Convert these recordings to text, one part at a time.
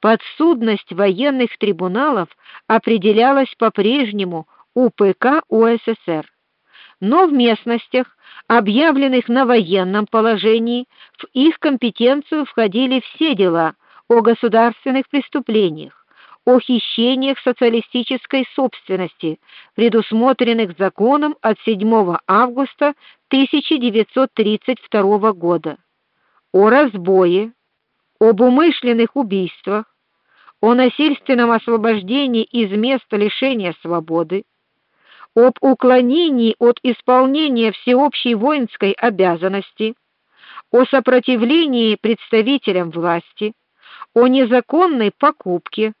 подсудность военных трибуналов определялась по-прежнему УПК УССР. Но в местностях, объявленных на военном положении, в их компетенцию входили все дела о государственных преступлениях, о хищениях социалистической собственности, предусмотренных законом от 7 августа 1932 года, о разбое, об умышленных убийствах, о насильственном освобождении из места лишения свободы, об уклонении от исполнения всеобщей воинской обязанности, о сопротивлении представителям власти, о незаконной покупке,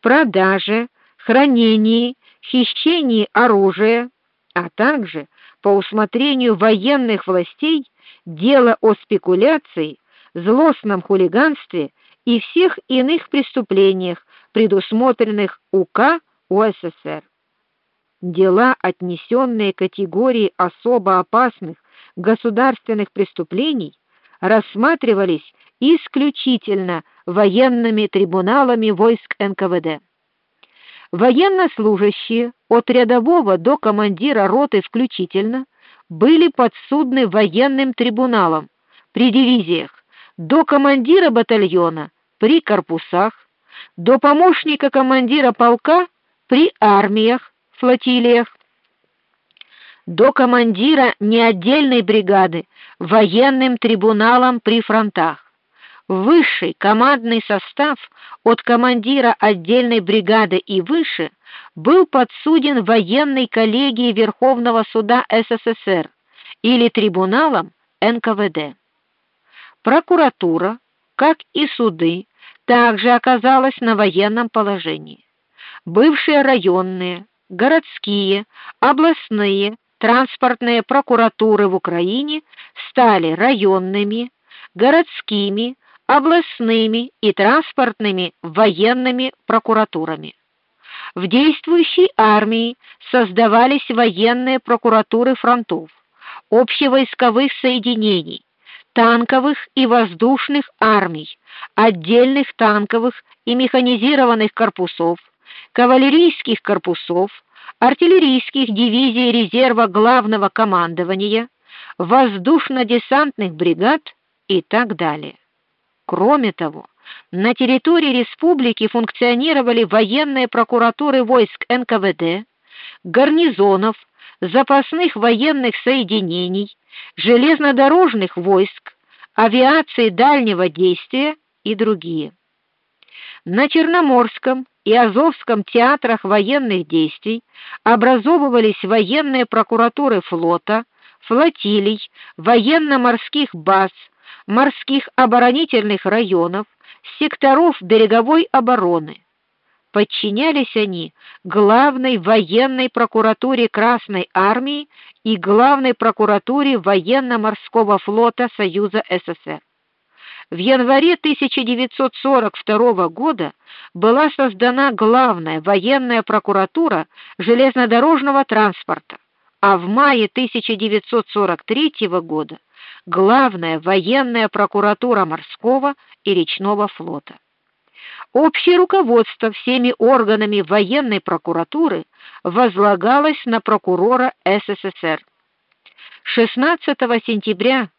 продаже, хранении, хищении оружия, а также по усмотрению военных властей дело о спекуляции, злостном хулиганстве и всех иных преступлениях, предусмотренных УК УССР. Дела, отнесенные к категории особо опасных государственных преступлений, рассматривались исключительно военными трибуналами войск НКВД. Военнослужащие от рядового до командира роты включительно были подсудны военным трибуналам при дивизиях, до командира батальона при корпусах, до помощника командира полка при армиях, флотилиях, до командира неотдельной бригады военным трибуналом при фронтах. Высший командный состав от командира отдельной бригады и выше был подсуден военной коллегией Верховного суда СССР или трибуналом НКВД. Прокуратура, как и суды, также оказалась на военном положении. Бывшие районные, городские, областные, транспортные прокуратуры в Украине стали районными, городскими, областными и транспортными военными прокуратурами. В действующей армии создавались военные прокуратуры фронтов, общевойсковых соединений, танковых и воздушных армий, отдельных танковых и механизированных корпусов, кавалерийских корпусов, артиллерийских дивизий резерва главного командования, воздушно-десантных бригад и так далее. Кроме того, на территории республики функционировали военные прокуратуры войск НКВД, гарнизонов, запасных военных соединений, железнодорожных войск, авиации дальнего действия и другие. На Черноморском и Азовском театрах военных действий образовывались военные прокуратуры флота, флотилий, военно-морских баз, морских оборонительных районов, секторов береговой обороны. Подчинялись они главной военной прокуратуре Красной армии и главной прокуратуре военно-морского флота Союза СССР. В январе 1942 года была создана главная военная прокуратура железнодорожного транспорта, а в мае 1943 года главная военная прокуратура морского и речного флота. Общее руководство всеми органами военной прокуратуры возлагалось на прокурора СССР. 16 сентября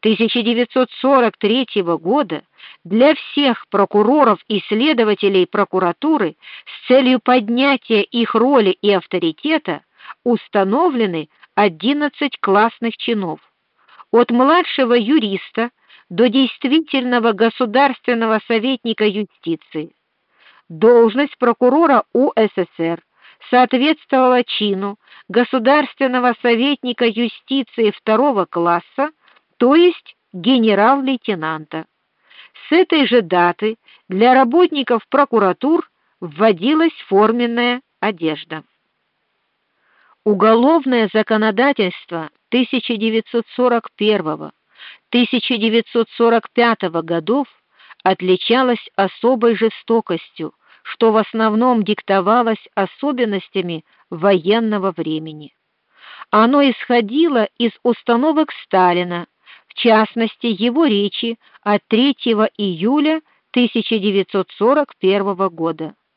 1943 года для всех прокуроров и следователей прокуратуры с целью поднятия их роли и авторитета установлены 11 классных чинов. От младшего юриста до действительного государственного советника юстиции. Должность прокурора УССР соответствовала чину государственного советника юстиции второго класса то есть генерал-лейтенанта. С этой же даты для работников прокуратур вводилась форменная одежда. Уголовное законодательство 1941-1945 годов отличалось особой жестокостью, что в основном диктовалось особенностями военного времени. Оно исходило из установок Сталина в частности, его речи от 3 июля 1941 года.